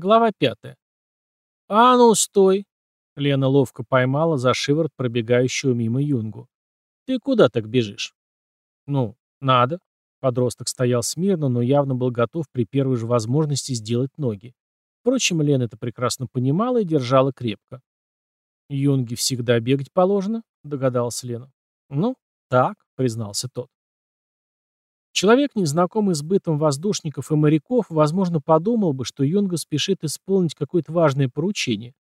Глава пятая. «А ну, стой!» Лена ловко поймала за шиворот пробегающего мимо Юнгу. «Ты куда так бежишь?» «Ну, надо». Подросток стоял смирно, но явно был готов при первой же возможности сделать ноги. Впрочем, Лена это прекрасно понимала и держала крепко. «Юнге всегда бегать положено», — догадалась Лена. «Ну, так», — признался тот. Человек, незнакомый с бытом воздушников и моряков, возможно, подумал бы, что Юнга спешит исполнить какое-то важное поручение.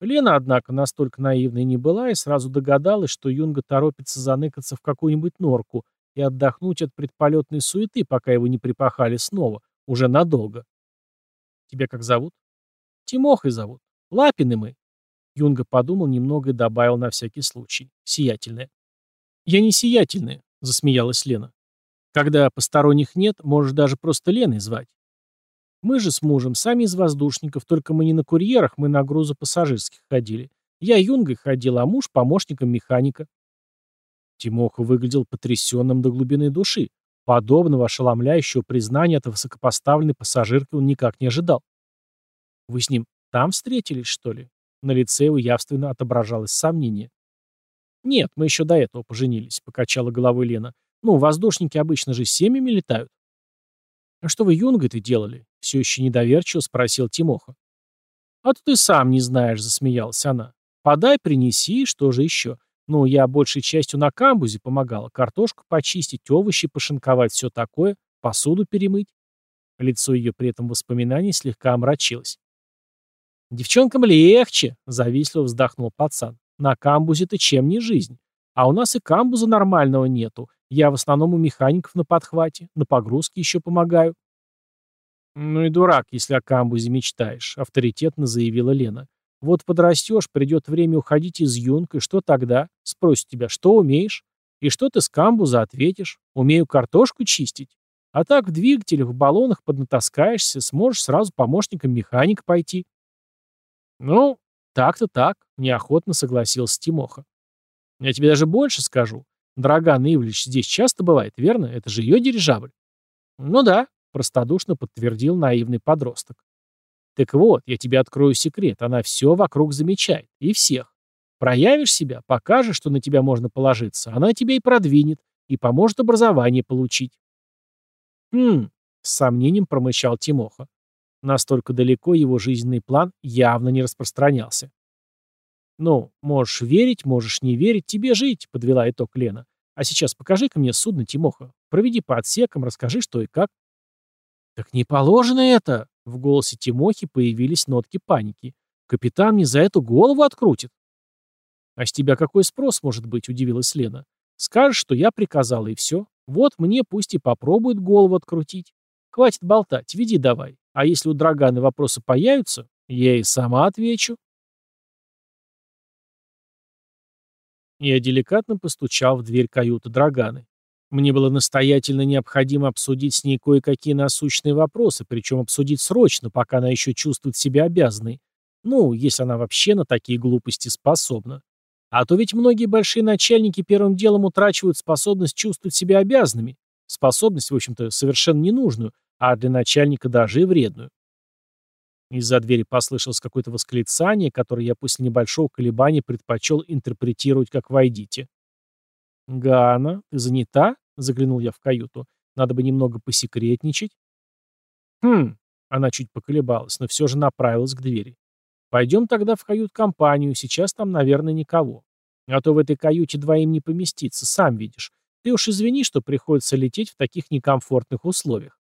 Лена, однако, настолько наивной не была и сразу догадалась, что Юнга торопится заныкаться в какую-нибудь норку и отдохнуть от предполетной суеты, пока его не припахали снова, уже надолго. «Тебя как зовут?» «Тимохой зовут. Лапины мы». Юнга подумал немного и добавил на всякий случай. «Сиятельная». «Я не сиятельная», — засмеялась Лена. Когда посторонних нет, можешь даже просто Леной звать. Мы же с мужем сами из воздушников, только мы не на курьерах, мы на грузу пассажирских ходили. Я юнгой ходил, а муж помощником механика. Тимоха выглядел потрясенным до глубины души. Подобного ошеломляющего признания от высокопоставленной пассажирки он никак не ожидал. «Вы с ним там встретились, что ли?» На лице его явственно отображалось сомнение. «Нет, мы еще до этого поженились», — покачала головой Лена. Ну, воздушники обычно же семьями летают. А что вы юнгой-то делали? Все еще недоверчиво спросил Тимоха. А то ты сам не знаешь, засмеялась она. Подай, принеси, что же еще? Ну, я большей частью на камбузе помогала. Картошку почистить, овощи пошинковать, все такое, посуду перемыть. Лицо ее при этом воспоминаний слегка омрачилось. «Девчонкам легче», — завистливо вздохнул пацан. «На камбузе-то чем не жизнь? А у нас и камбуза нормального нету. Я в основном у механиков на подхвате, на погрузке еще помогаю. Ну и дурак, если о камбузе мечтаешь, авторитетно заявила Лена. Вот подрастешь, придет время уходить из юнг, и что тогда? Спросит тебя, что умеешь? И что ты с камбуза ответишь? Умею картошку чистить. А так в двигателях, в баллонах поднатаскаешься, сможешь сразу помощником механика пойти. Ну, так-то так, неохотно согласился Тимоха. Я тебе даже больше скажу. Драган Ивлевич здесь часто бывает, верно? Это же ее дирижабль. Ну да, простодушно подтвердил наивный подросток. Так вот, я тебе открою секрет. Она все вокруг замечает. И всех. Проявишь себя, покажешь, что на тебя можно положиться. Она тебя и продвинет, и поможет образование получить. Хм, с сомнением промычал Тимоха. Настолько далеко его жизненный план явно не распространялся. «Ну, можешь верить, можешь не верить, тебе жить», — подвела итог Лена. «А сейчас покажи-ка мне судно, Тимоха. Проведи по отсекам, расскажи, что и как». «Так не положено это!» — в голосе Тимохи появились нотки паники. «Капитан мне за эту голову открутит». «А с тебя какой спрос может быть?» — удивилась Лена. «Скажешь, что я приказала, и все. Вот мне пусть и попробует голову открутить. Хватит болтать, веди давай. А если у Драганы вопросы появятся, я и сама отвечу». Я деликатно постучал в дверь каюты Драганы. Мне было настоятельно необходимо обсудить с ней кое-какие насущные вопросы, причем обсудить срочно, пока она еще чувствует себя обязанной. Ну, если она вообще на такие глупости способна. А то ведь многие большие начальники первым делом утрачивают способность чувствовать себя обязанными. Способность, в общем-то, совершенно ненужную, а для начальника даже и вредную. Из-за двери послышалось какое-то восклицание, которое я после небольшого колебания предпочел интерпретировать как «войдите». «Гана, ты занята?» — заглянул я в каюту. «Надо бы немного посекретничать». «Хм», — она чуть поколебалась, но все же направилась к двери. «Пойдем тогда в кают-компанию, сейчас там, наверное, никого. А то в этой каюте двоим не поместиться, сам видишь. Ты уж извини, что приходится лететь в таких некомфортных условиях».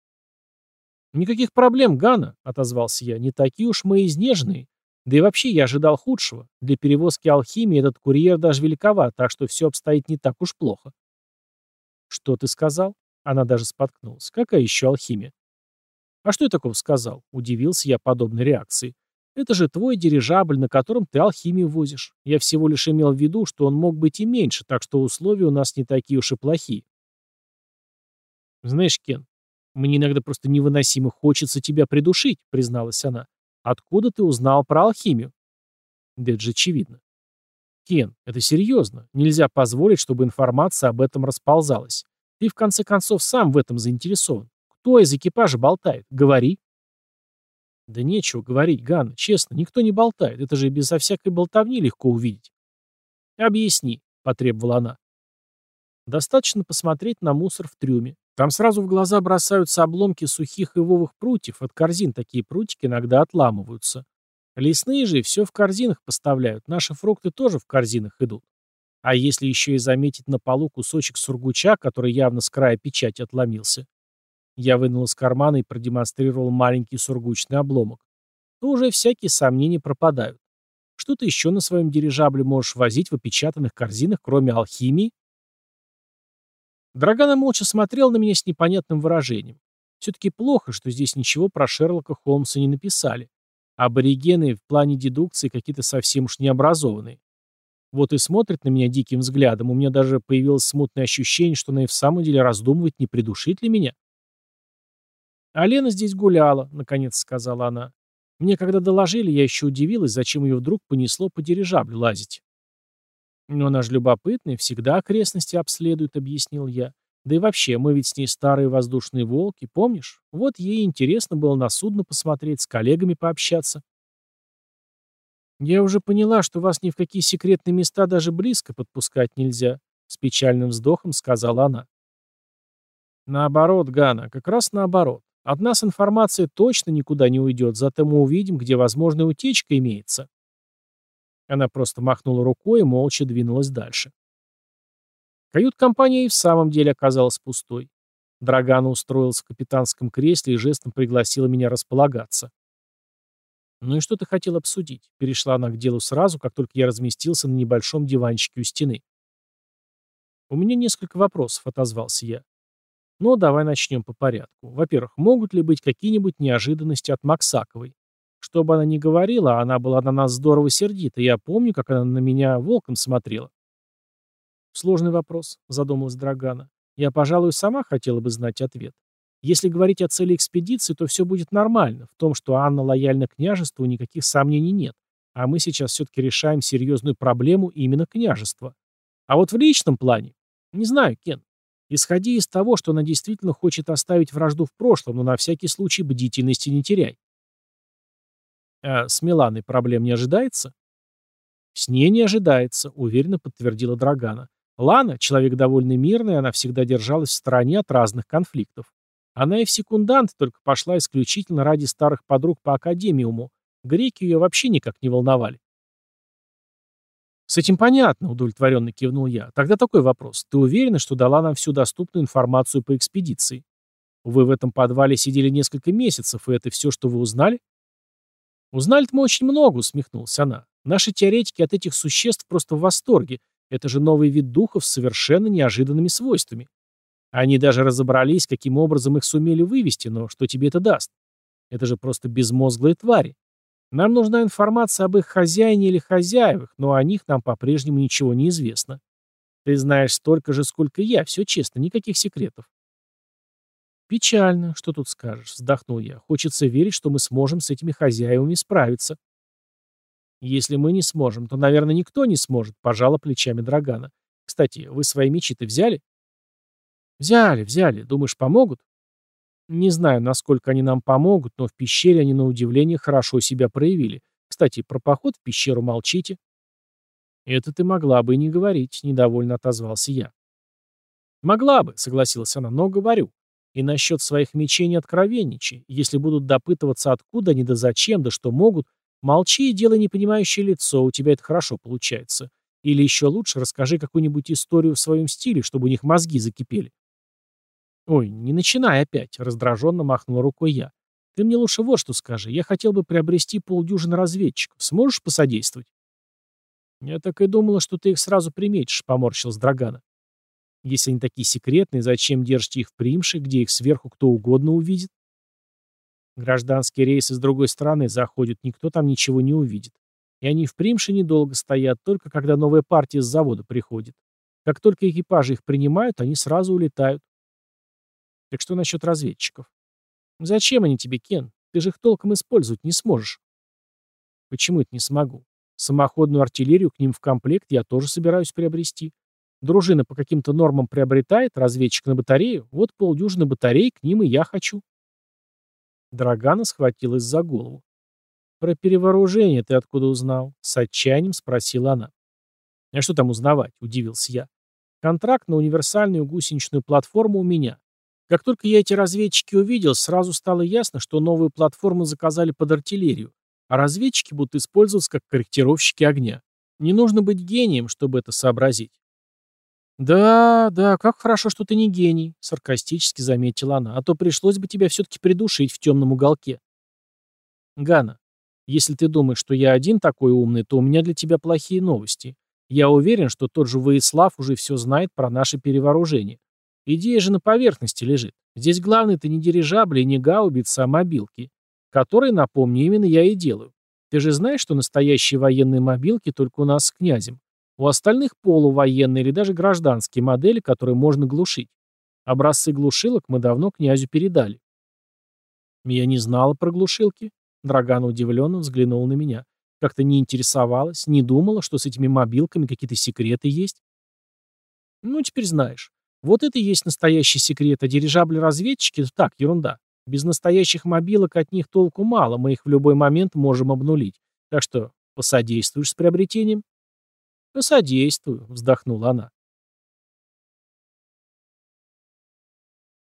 «Никаких проблем, Гана», — отозвался я, — «не такие уж мы изнеженные. Да и вообще я ожидал худшего. Для перевозки алхимии этот курьер даже великоват, так что все обстоит не так уж плохо». «Что ты сказал?» Она даже споткнулась. «Какая еще алхимия?» «А что я такого сказал?» — удивился я подобной реакции. «Это же твой дирижабль, на котором ты алхимию возишь. Я всего лишь имел в виду, что он мог быть и меньше, так что условия у нас не такие уж и плохие». «Знаешь, Кен, «Мне иногда просто невыносимо хочется тебя придушить», — призналась она. «Откуда ты узнал про алхимию?» «Да это же очевидно». «Кен, это серьезно. Нельзя позволить, чтобы информация об этом расползалась. Ты, в конце концов, сам в этом заинтересован. Кто из экипажа болтает? Говори». Да нечего говорить, Ганна, честно, никто не болтает, это же безо всякой болтовни легко увидеть. Объясни, потребовала она. Достаточно посмотреть на мусор в трюме. Там сразу в глаза бросаются обломки сухих ивовых прутьев, от корзин такие прутики иногда отламываются. Лесные же все в корзинах поставляют, наши фрукты тоже в корзинах идут. А если еще и заметить на полу кусочек сургуча, который явно с края печати отломился, я вынул из кармана и продемонстрировал маленький сургучный обломок, то уже всякие сомнения пропадают. Что ты еще на своем дирижабле можешь возить в опечатанных корзинах, кроме алхимии? Драгана молча смотрел на меня с непонятным выражением. Все-таки плохо, что здесь ничего про Шерлока Холмса не написали. Аборигены в плане дедукции какие-то совсем уж необразованные. Вот и смотрит на меня диким взглядом, у меня даже появилось смутное ощущение, что она и в самом деле раздумывает, не придушит ли меня. «А Лена здесь гуляла», — наконец сказала она. «Мне когда доложили, я еще удивилась, зачем ее вдруг понесло по дирижаблю лазить». «Но она же любопытная, всегда окрестности обследует», — объяснил я. «Да и вообще, мы ведь с ней старые воздушные волки, помнишь? Вот ей интересно было на судно посмотреть, с коллегами пообщаться». «Я уже поняла, что вас ни в какие секретные места даже близко подпускать нельзя», — с печальным вздохом сказала она. «Наоборот, Гана, как раз наоборот. От нас информация точно никуда не уйдет, зато мы увидим, где возможная утечка имеется. Она просто махнула рукой и молча двинулась дальше. Кают-компания и в самом деле оказалась пустой. Драгана устроился в капитанском кресле и жестом пригласила меня располагаться. «Ну и что ты хотел обсудить?» Перешла она к делу сразу, как только я разместился на небольшом диванчике у стены. «У меня несколько вопросов», — отозвался я. Но давай начнем по порядку. Во-первых, могут ли быть какие-нибудь неожиданности от Максаковой? Что бы она ни говорила, она была на нас здорово сердита. Я помню, как она на меня волком смотрела. Сложный вопрос, задумалась Драгана. Я, пожалуй, сама хотела бы знать ответ. Если говорить о цели экспедиции, то все будет нормально. В том, что Анна лояльна княжеству, никаких сомнений нет. А мы сейчас все-таки решаем серьезную проблему именно княжества. А вот в личном плане, не знаю, Кен, Исходи из того, что она действительно хочет оставить вражду в прошлом, но на всякий случай бдительности не теряй. А с Миланой проблем не ожидается? С ней не ожидается, уверенно подтвердила Драгана. Лана, человек довольно мирный, она всегда держалась в стороне от разных конфликтов. Она и в секундант только пошла исключительно ради старых подруг по академиуму. Греки ее вообще никак не волновали. «С этим понятно», — удовлетворенно кивнул я. «Тогда такой вопрос. Ты уверена, что дала нам всю доступную информацию по экспедиции? Вы в этом подвале сидели несколько месяцев, и это все, что вы узнали?» «Узнали-то мы очень много», — усмехнулась она. «Наши теоретики от этих существ просто в восторге. Это же новый вид духов с совершенно неожиданными свойствами. Они даже разобрались, каким образом их сумели вывести, но что тебе это даст? Это же просто безмозглые твари. Нам нужна информация об их хозяине или хозяевах, но о них нам по-прежнему ничего не известно. Ты знаешь столько же, сколько я, все честно, никаких секретов. Печально, что тут скажешь, вздохнул я. Хочется верить, что мы сможем с этими хозяевами справиться. Если мы не сможем, то, наверное, никто не сможет, пожала плечами Драгана. Кстати, вы свои мечи-то взяли? Взяли, взяли. Думаешь, помогут? Не знаю, насколько они нам помогут, но в пещере они на удивление хорошо себя проявили. Кстати, про поход в пещеру молчите. Это ты могла бы и не говорить, недовольно отозвался я. Могла бы, согласилась она, но говорю. И насчет своих мечей не откровенничай. Если будут допытываться откуда они да зачем, да что могут, молчи и делай непонимающее лицо, у тебя это хорошо получается. Или еще лучше расскажи какую-нибудь историю в своем стиле, чтобы у них мозги закипели. «Ой, не начинай опять», — раздраженно махнул рукой я. «Ты мне лучше вот что скажи. Я хотел бы приобрести полдюжины разведчиков. Сможешь посодействовать?» «Я так и думала, что ты их сразу приметишь», — поморщилась Драгана. «Если они такие секретные, зачем держите их в Примше, где их сверху кто угодно увидит?» Гражданские рейсы с другой стороны заходят, никто там ничего не увидит. И они в Примше недолго стоят, только когда новая партия с завода приходит. Как только экипажи их принимают, они сразу улетают. Так что насчет разведчиков? Зачем они тебе, Кен? Ты же их толком использовать не сможешь. Почему это не смогу? Самоходную артиллерию к ним в комплект я тоже собираюсь приобрести. Дружина по каким-то нормам приобретает, разведчик на батарею, вот полдюжины батарей к ним и я хочу. Драгана схватилась за голову. «Про перевооружение ты откуда узнал?» — с отчаянием спросила она. «А что там узнавать?» — удивился я. «Контракт на универсальную гусеничную платформу у меня. Как только я эти разведчики увидел, сразу стало ясно, что новую платформу заказали под артиллерию, а разведчики будут использоваться как корректировщики огня. Не нужно быть гением, чтобы это сообразить. «Да, да, как хорошо, что ты не гений», — саркастически заметила она, «а то пришлось бы тебя все-таки придушить в темном уголке». «Гана, если ты думаешь, что я один такой умный, то у меня для тебя плохие новости. Я уверен, что тот же Воислав уже все знает про наше перевооружение. Идея же на поверхности лежит. Здесь главное-то не дирижабли и не гаубицы, а мобилки, которые, напомню, именно я и делаю. Ты же знаешь, что настоящие военные мобилки только у нас с князем. У остальных полувоенные или даже гражданские модели, которые можно глушить. Образцы глушилок мы давно князю передали. Я не знала про глушилки. Драгана удивленно взглянула на меня. Как-то не интересовалась, не думала, что с этими мобилками какие-то секреты есть. Ну, теперь знаешь. Вот это и есть настоящий секрет, а дирижабли-разведчики — так, ерунда. Без настоящих мобилок от них толку мало, мы их в любой момент можем обнулить. Так что посодействуешь с приобретением? Посодействую, вздохнула она.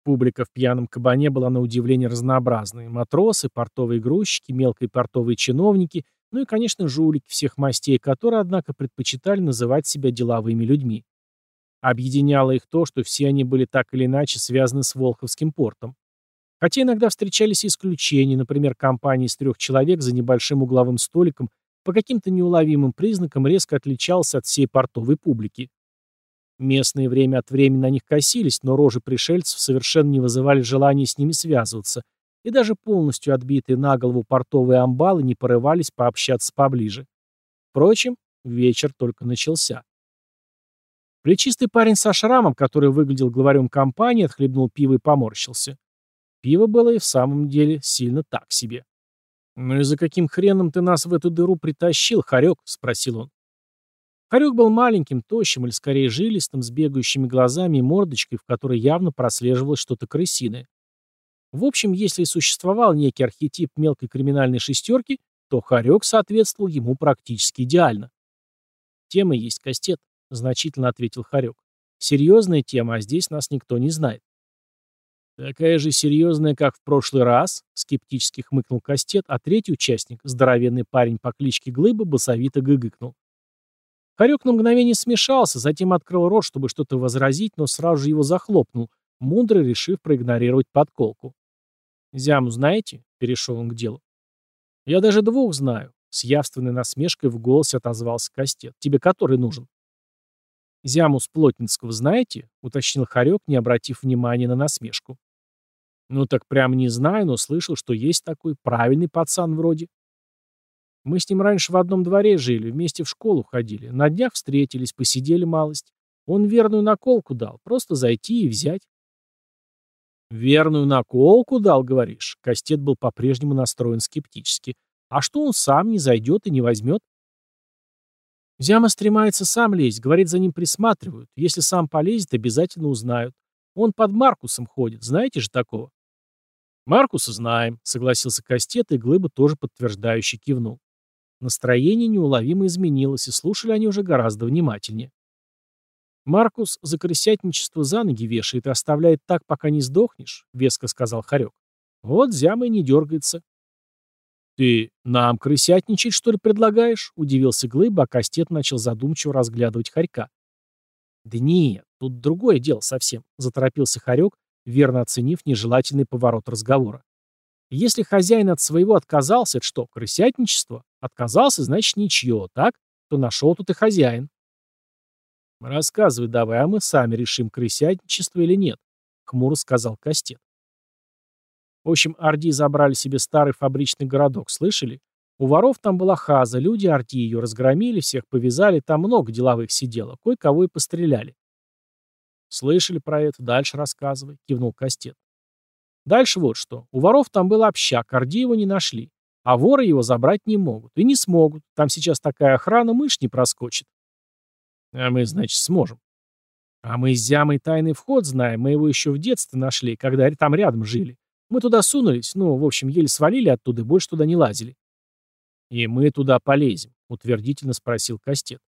Публика в пьяном кабане была на удивление разнообразной. Матросы, портовые грузчики, мелкие портовые чиновники, ну и, конечно, жулики всех мастей, которые, однако, предпочитали называть себя деловыми людьми. Объединяло их то, что все они были так или иначе связаны с Волховским портом. Хотя иногда встречались исключения, например, компания из трех человек за небольшим угловым столиком по каким-то неуловимым признакам резко отличался от всей портовой публики. Местные время от времени на них косились, но рожи пришельцев совершенно не вызывали желания с ними связываться, и даже полностью отбитые на голову портовые амбалы не порывались пообщаться поближе. Впрочем, вечер только начался. Плечистый парень со шрамом, который выглядел главарем компании, отхлебнул пиво и поморщился. Пиво было и в самом деле сильно так себе. «Ну и за каким хреном ты нас в эту дыру притащил, Харек?» — спросил он. Харек был маленьким, тощим или скорее жилистым, с бегающими глазами и мордочкой, в которой явно прослеживалось что-то крысиное. В общем, если и существовал некий архетип мелкой криминальной шестерки, то Харек соответствовал ему практически идеально. «Тема есть, Кастет», — значительно ответил Харек. «Серьезная тема, а здесь нас никто не знает». «Такая же серьезная, как в прошлый раз», — скептически хмыкнул Кастет, а третий участник, здоровенный парень по кличке Глыба, басовито гыгыкнул. Харек на мгновение смешался, затем открыл рот, чтобы что-то возразить, но сразу же его захлопнул, мудро решив проигнорировать подколку. «Зяму знаете?» — перешел он к делу. «Я даже двух знаю», — с явственной насмешкой в голосе отозвался Кастет. «Тебе который нужен?» «Зяму с Плотницкого знаете?» — уточнил Харек, не обратив внимания на насмешку. «Ну так прям не знаю, но слышал, что есть такой правильный пацан вроде». «Мы с ним раньше в одном дворе жили, вместе в школу ходили. На днях встретились, посидели малость. Он верную наколку дал, просто зайти и взять». «Верную наколку дал, говоришь?» Кастет был по-прежнему настроен скептически. «А что он сам не зайдет и не возьмет?» Зяма стремается сам лезть, говорит, за ним присматривают. Если сам полезет, обязательно узнают. Он под Маркусом ходит, знаете же такого? Маркуса знаем, согласился Кастет, и Глыба тоже подтверждающе кивнул. Настроение неуловимо изменилось, и слушали они уже гораздо внимательнее. «Маркус за крысятничество за ноги вешает и оставляет так, пока не сдохнешь», — веско сказал Харек. «Вот Зяма не дергается». «Ты нам крысятничать, что ли, предлагаешь?» — удивился Глыба, а Кастет начал задумчиво разглядывать Харька. «Да нет, тут другое дело совсем», — заторопился Харек, верно оценив нежелательный поворот разговора. «Если хозяин от своего отказался, это что, крысятничество? Отказался, значит, ничье, так? То нашел тут и хозяин». «Рассказывай давай, а мы сами решим, крысятничество или нет», — хмуро сказал Кастет. В общем, Орди забрали себе старый фабричный городок, слышали? У воров там была хаза, люди Орди ее разгромили, всех повязали, там много деловых сидело, кое-кого и постреляли. Слышали про это, дальше рассказывай, кивнул Кастет. Дальше вот что. У воров там был общак, Орди его не нашли. А воры его забрать не могут. И не смогут. Там сейчас такая охрана, мышь не проскочит. А мы, значит, сможем. А мы с Зямой тайный вход знаем, мы его еще в детстве нашли, когда там рядом жили. Мы туда сунулись, ну, в общем, еле свалили оттуда и больше туда не лазили. «И мы туда полезем», — утвердительно спросил Кастет.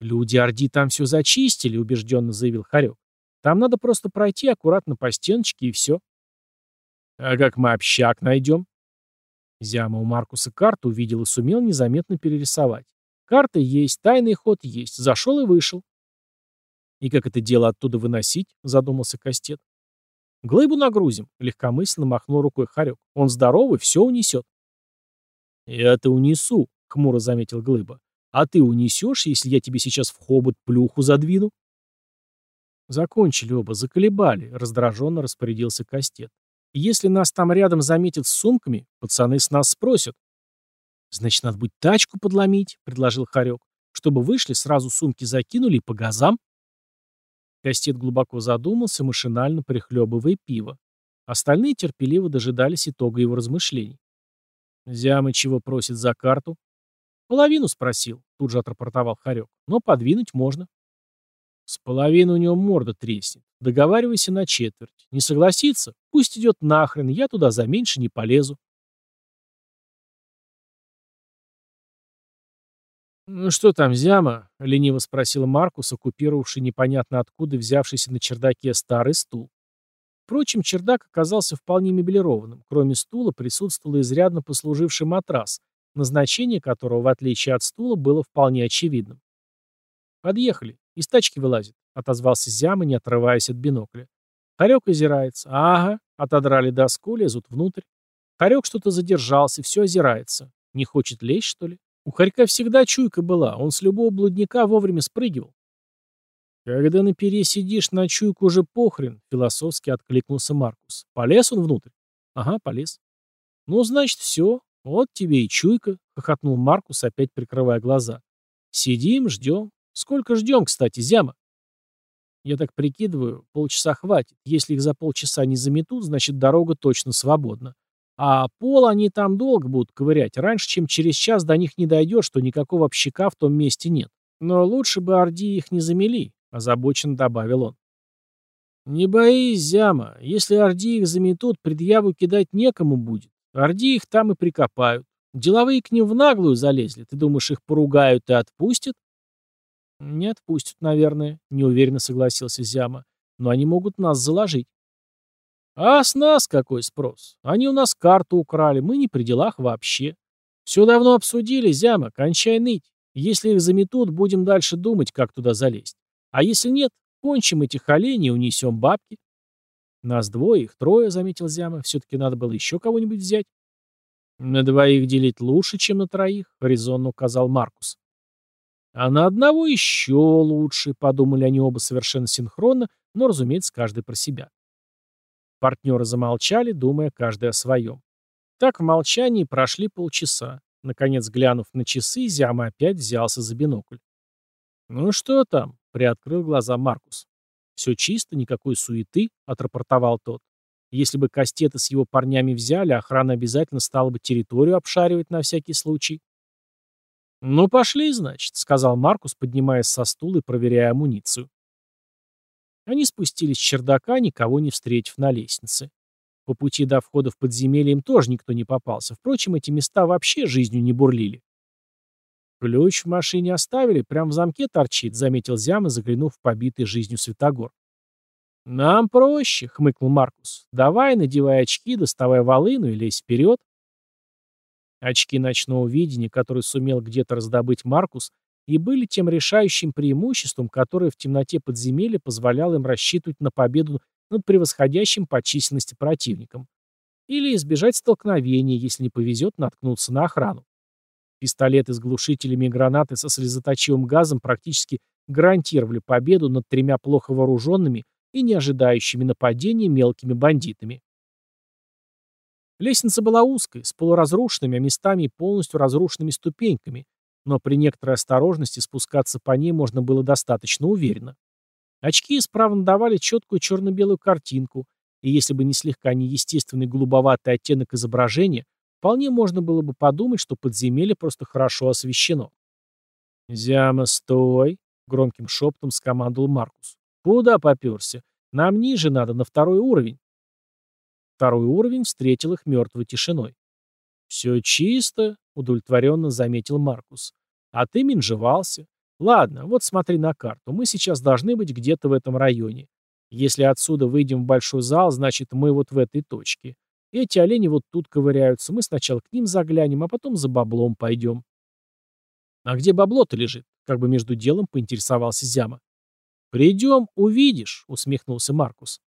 «Люди Орди там все зачистили», — убежденно заявил Харек. «Там надо просто пройти аккуратно по стеночке и все». «А как мы общак найдем?» Зяма у Маркуса карту увидел и сумел незаметно перерисовать. Карта есть, тайный ход есть, зашел и вышел. «И как это дело оттуда выносить?» — задумался Кастет. «Глыбу нагрузим», — легкомысленно махнул рукой Харек. «Он здоровый, все унесет». «Я-то унесу», — хмуро заметил Глыба. А ты унесешь, если я тебе сейчас в хобот плюху задвину?» Закончили оба, заколебали, раздраженно распорядился Кастет. «Если нас там рядом заметят с сумками, пацаны с нас спросят». «Значит, надо будет тачку подломить», — предложил Харек. «Чтобы вышли, сразу сумки закинули по газам». Кастет глубоко задумался, машинально прихлебывая пиво. Остальные терпеливо дожидались итога его размышлений. «Зямы чего просит за карту?» «Половину спросил», — тут же отрапортовал Харек. «Но подвинуть можно». «С половины у него морда треснет. Договаривайся на четверть. Не согласится? Пусть идет нахрен, я туда за меньше не полезу». «Ну что там, Зяма?» — лениво спросил Маркус, оккупировавший непонятно откуда взявшийся на чердаке старый стул. Впрочем, чердак оказался вполне мебелированным. Кроме стула присутствовал изрядно послуживший матрас, назначение которого, в отличие от стула, было вполне очевидным. «Подъехали. Из тачки вылазит», — отозвался Зяма, не отрываясь от бинокля. Харек озирается. «Ага», — отодрали доску, лезут внутрь. Харек что-то задержался, все озирается. Не хочет лезть, что ли? У Харька всегда чуйка была, он с любого блудника вовремя спрыгивал. «Когда на пере сидишь, на чуйку уже похрен», — философски откликнулся Маркус. «Полез он внутрь?» «Ага, полез». «Ну, значит, все. «Вот тебе и чуйка», — хохотнул Маркус, опять прикрывая глаза. «Сидим, ждем. Сколько ждем, кстати, Зяма?» «Я так прикидываю, полчаса хватит. Если их за полчаса не заметут, значит, дорога точно свободна. А пол они там долго будут ковырять. Раньше, чем через час до них не дойдет, что никакого общака в том месте нет. Но лучше бы Орди их не замели», — озабоченно добавил он. «Не боись, Зяма. Если Орди их заметут, предъяву кидать некому будет. Орди их там и прикопают. Деловые к ним в наглую залезли. Ты думаешь, их поругают и отпустят? Не отпустят, наверное, неуверенно согласился Зяма. Но они могут нас заложить. А с нас какой спрос? Они у нас карту украли, мы не при делах вообще. Все давно обсудили, Зяма, кончай ныть. Если их заметут, будем дальше думать, как туда залезть. А если нет, кончим этих оленей и унесем бабки. Нас двое, их трое, заметил Зяма. Все-таки надо было еще кого-нибудь взять. На двоих делить лучше, чем на троих, резонно указал Маркус. А на одного еще лучше, подумали они оба совершенно синхронно, но, разумеется, каждый про себя. Партнеры замолчали, думая каждый о своем. Так в молчании прошли полчаса. Наконец, глянув на часы, Зяма опять взялся за бинокль. «Ну что там?» — приоткрыл глаза Маркус. «Все чисто, никакой суеты», — отрапортовал тот. «Если бы Кастета с его парнями взяли, охрана обязательно стала бы территорию обшаривать на всякий случай». «Ну, пошли, значит», — сказал Маркус, поднимаясь со стула и проверяя амуницию. Они спустились с чердака, никого не встретив на лестнице. По пути до входа в подземелье им тоже никто не попался. Впрочем, эти места вообще жизнью не бурлили. «Ключ в машине оставили, прям в замке торчит», — заметил Зяма, заглянув в побитый жизнью Светогор. «Нам проще», — хмыкнул Маркус. «Давай, надевай очки, доставай волыну и лезь вперед». Очки ночного видения, которые сумел где-то раздобыть Маркус, и были тем решающим преимуществом, которое в темноте подземелья позволяло им рассчитывать на победу над превосходящим по численности противником. Или избежать столкновения, если не повезет наткнуться на охрану. Пистолеты с глушителями и гранаты со слезоточивым газом практически гарантировали победу над тремя плохо вооруженными и не ожидающими нападения мелкими бандитами. Лестница была узкой, с полуразрушенными, а местами и полностью разрушенными ступеньками, но при некоторой осторожности спускаться по ней можно было достаточно уверенно. Очки исправно давали четкую черно-белую картинку, и если бы не слегка неестественный голубоватый оттенок изображения, Вполне можно было бы подумать, что подземелье просто хорошо освещено. «Зяма, стой!» — громким шепотом скомандовал Маркус. «Куда поперся? Нам ниже надо, на второй уровень». Второй уровень встретил их мертвой тишиной. «Все чисто», — удовлетворенно заметил Маркус. «А ты менжевался. Ладно, вот смотри на карту. Мы сейчас должны быть где-то в этом районе. Если отсюда выйдем в большой зал, значит, мы вот в этой точке. Эти олени вот тут ковыряются. Мы сначала к ним заглянем, а потом за баблом пойдем. А где бабло-то лежит? Как бы между делом поинтересовался Зяма. Придем, увидишь, усмехнулся Маркус.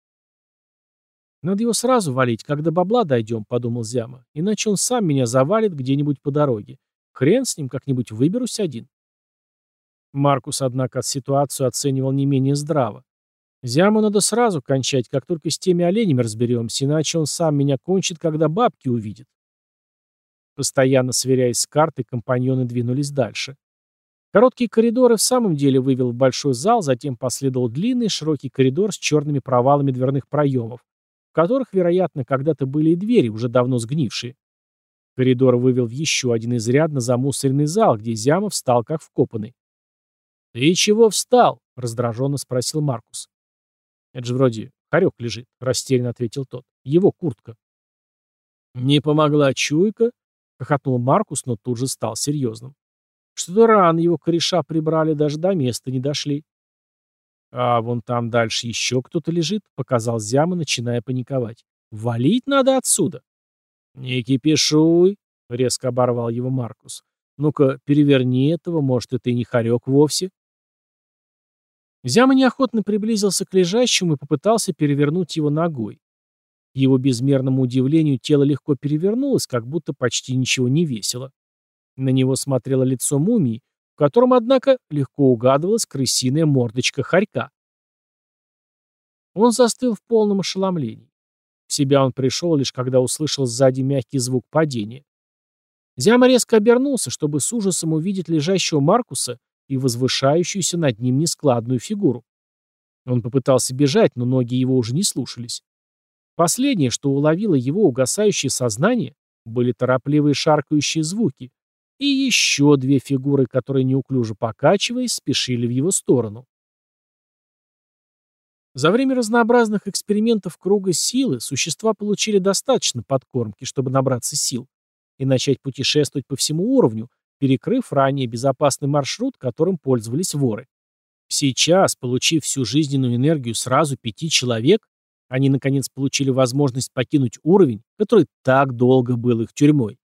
Надо его сразу валить, когда бабла дойдем, подумал Зяма. Иначе он сам меня завалит где-нибудь по дороге. Хрен с ним, как-нибудь выберусь один. Маркус, однако, ситуацию оценивал не менее здраво. Зяму надо сразу кончать, как только с теми оленями разберемся, иначе он сам меня кончит, когда бабки увидит. Постоянно сверяясь с картой, компаньоны двинулись дальше. Короткий коридор и в самом деле вывел в большой зал, затем последовал длинный широкий коридор с черными провалами дверных проемов, в которых, вероятно, когда-то были и двери, уже давно сгнившие. Коридор вывел в еще один изрядно замусоренный зал, где Зямов встал как вкопанный. «Ты чего встал?» — раздраженно спросил Маркус. «Это же вроде хорек лежит», — растерянно ответил тот. «Его куртка». «Не помогла чуйка?» — хохотнул Маркус, но тут же стал серьезным. «Что-то рано его кореша прибрали, даже до места не дошли». «А вон там дальше еще кто-то лежит», — показал Зяма, начиная паниковать. «Валить надо отсюда». «Не кипишуй», — резко оборвал его Маркус. «Ну-ка, переверни этого, может, это и не хорек вовсе». Зяма неохотно приблизился к лежащему и попытался перевернуть его ногой. К его безмерному удивлению тело легко перевернулось, как будто почти ничего не весило. На него смотрело лицо мумии, в котором, однако, легко угадывалась крысиная мордочка хорька. Он застыл в полном ошеломлении. В себя он пришел лишь когда услышал сзади мягкий звук падения. Зяма резко обернулся, чтобы с ужасом увидеть лежащего Маркуса и возвышающуюся над ним нескладную фигуру. Он попытался бежать, но ноги его уже не слушались. Последнее, что уловило его угасающее сознание, были торопливые шаркающие звуки, и еще две фигуры, которые, неуклюже покачиваясь, спешили в его сторону. За время разнообразных экспериментов круга силы существа получили достаточно подкормки, чтобы набраться сил и начать путешествовать по всему уровню, перекрыв ранее безопасный маршрут, которым пользовались воры. Сейчас, получив всю жизненную энергию сразу пяти человек, они наконец получили возможность покинуть уровень, который так долго был их тюрьмой.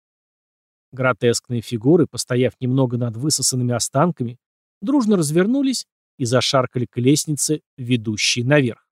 Гротескные фигуры, постояв немного над высосанными останками, дружно развернулись и зашаркали к лестнице, ведущей наверх.